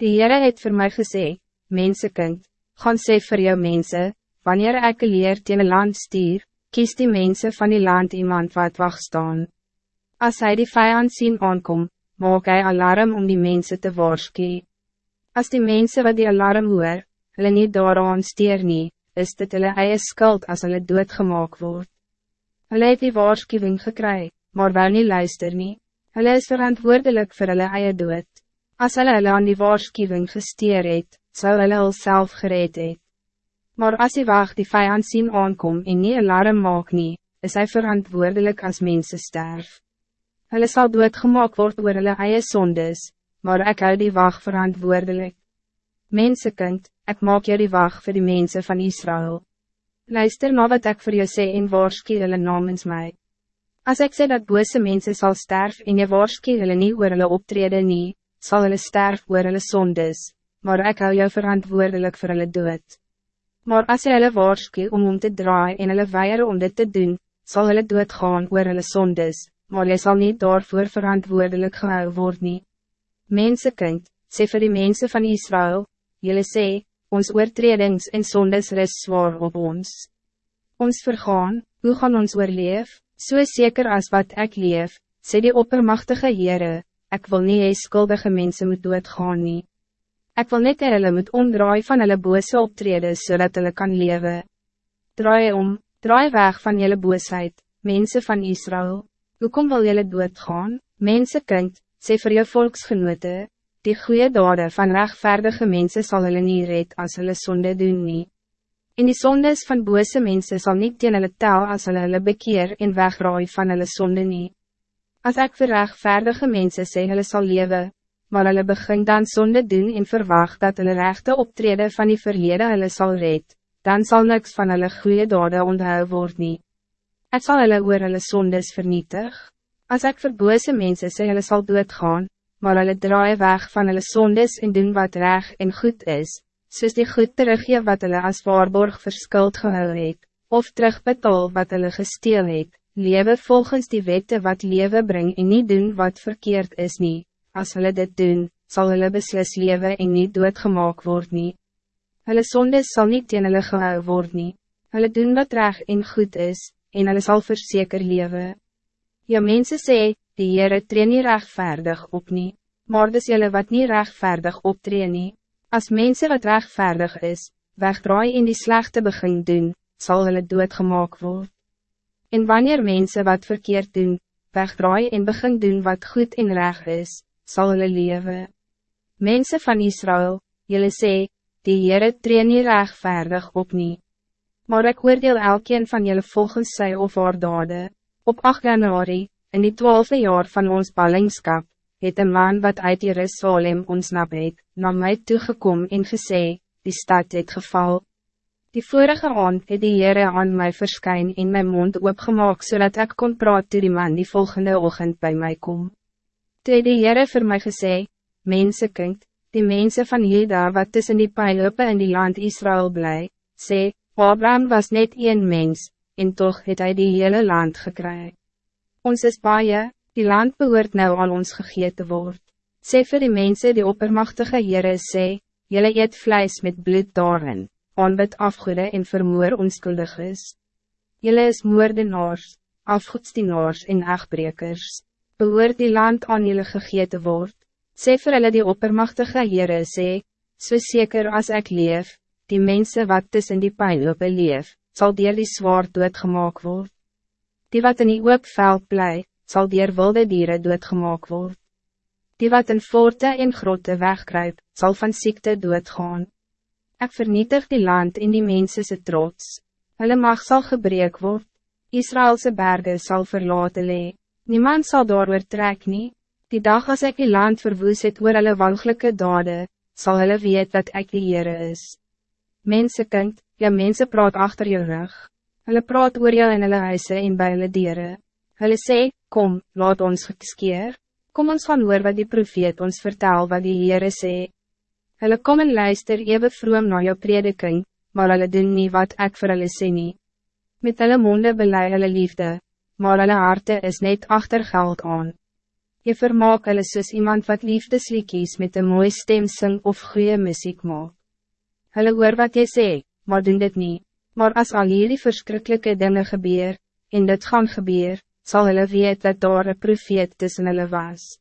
Die Heere het voor mij gesê, Mensenkind, gaan sê vir jou mense, wanneer ek leer teen een land stier, kies die mensen van die land iemand wat wacht staan. Als hij die vijand zien aankom, maak hij alarm om die mensen te waarschuwen. Als die mensen wat die alarm hoor, hulle nie daaraan steer nie, is dit hulle eie skuld as hulle doodgemaak word. Hulle het die waarschuwing gekry, maar wel nie luister nie. Hulle is verantwoordelijk voor hulle eie dood. As hulle hulle aan die waarschuwing gesteer het, sal hulle hulle self gereed het. Maar as die wacht die vijand zien aankom en nie alarm maak nie, is hy verantwoordelijk als mensen sterf. Hulle sal doodgemaak word oor hulle eie sondes, maar ik hou die wacht verantwoordelijk. Mensenkind, ik maak jou die wacht voor die mensen van Israël. Luister na wat ik voor jou sê en waarskie hulle namens mij. Als ik zeg dat bose mensen zal sterven en je waarskie hulle nie oor hulle optreden nie, sal hulle sterf oor hulle sondes, maar ik hou jou verantwoordelijk voor hulle dood. Maar als hulle waarskie om om te draaien en hulle weier om dit te doen, zal hulle doodgaan oor hulle sondes, maar jy zal niet daarvoor verantwoordelijk gehou word nie. Mensenkind, sê vir die mensen van Israël, jullie sê, ons oortredings en sondes ris zwaar op ons. Ons vergaan, hoe gaan ons oorleef, so zeker als wat ik leef, sê die oppermachtige Heere, ik wil niet eens skuldige mensen moet doodgaan nie. Ek wil net hulle moet omdraai van hulle bose optreden zodat hulle kan leven. Draai om, draai weg van julle boosheid, mensen van Israël. Hoekom wil julle doodgaan, mensenkind, sê vir jou volksgenote, die goede dade van rechtvaardige mensen zal hulle nie red as hulle sonde doen nie. En die sondes van bose mensen zal niet teen hulle tel as hulle hulle bekeer en wegraai van hulle sonde nie. As ek vir rechtvaardige mensen sê hulle sal lewe, maar hulle begin dan sonde doen en verwacht dat hulle rechte optreden van die verlede hulle sal red, dan zal niks van hulle goede dade onthou word nie. Ek sal hulle oor hulle sondes vernietig. Als ik voor bose mensen sê hulle sal doodgaan, maar hulle draai weg van hulle sondes en doen wat reg en goed is, soos die goed terugje wat hulle as waarborg verskuld gehou het, of terugbetaal wat hulle gesteel het, lewe volgens die wette wat lewe bring en niet doen wat verkeerd is nie, as hulle dit doen, zal hulle beslis lewe en niet doodgemaak word nie. Hulle sondes sal niet teen hulle gehou word nie, hulle doen wat reg en goed is, en hulle sal verseker lewe. Ja mensen sê, die Heere tree nie rechtvaardig op nie, maar dis jylle wat niet rechtvaardig optree nie. As mensen wat rechtvaardig is, wegdraai in die slechte begin doen, zal hulle doodgemaak word. En wanneer mensen wat verkeerd doen, wegdraai en begin doen wat goed en recht is, zal hulle lewe. Mensen van Israël, jylle sê, die Heere tree nie rechtvaardig op nie. Maar ik oordeel elkeen van jullie volgens sy of haar dade. Op 8 januari, in die twaalfde jaar van ons ballingskap, het een man wat uit Jerusalem ontsnap het, na my toegekom en gesê, die stad het geval. Die vorige aand het die Heere aan my verskyn en my mond oopgemaak, zodat ik kon praat toe die man die volgende ochtend bij mij kom. Toe het die Heere vir my gesê, Mensenkind, die mensen van Juda wat tussen die pijlope in die land Israël blij, sê, Abraham was net één mens, en toch het hij die hele land gekry. Ons is baie, die land behoort nou al ons gegeten word. Sê vir die mense die oppermachtige Heere sê, jylle eet vlees met bloed daarin, aanbid afgoede en vermoor onskuldig is. Jylle is moordenaars, afgoedstienaars en echtbrekers, behoort die land aan jylle gegeten word. Sê vir hulle die oppermachtige Heere sê, so zeker als ik leef, die mensen wat tussen die pijnlope leef, zal dier die zwaar doodgemaak word. Die wat in die oop veld bly, sal dier wilde dieren doodgemaak word. Die wat in forte en grote wegkruip, zal van ziekte doodgaan. Ik vernietig die land in die mense trots. Hulle mag zal gebreek word. Israëlse bergen zal verlaten lee. Niemand zal daar trek nie. Die dag als ik die land verwoes het oor hulle walgelijke dade, zal hulle weet dat ik die Heere is. Mensenkind, Ja mensen praat achter je rug. Hulle praat oor jou in hulle huise en by hulle dieren. Hulle sê, kom, laat ons geskeer. Kom ons gaan hoor wat die profeet ons vertel wat die Heere sê. Hulle kom en luister ewe vroom na jou prediking, maar hulle doen nie wat ek vir hulle sê nie. Met hulle monde belei hulle liefde, maar hulle harte is net achter geld aan. Je vermaak hulle soos iemand wat liefdesliekies met een mooie stem sing of goede muziek maak. Hulle hoor wat jy sê, maar doen dit niet. Maar als al hierdie verschrikkelijke dingen gebeur, en dit gaan gebeur, zal hulle weet dat daar een profeet tussen hulle was.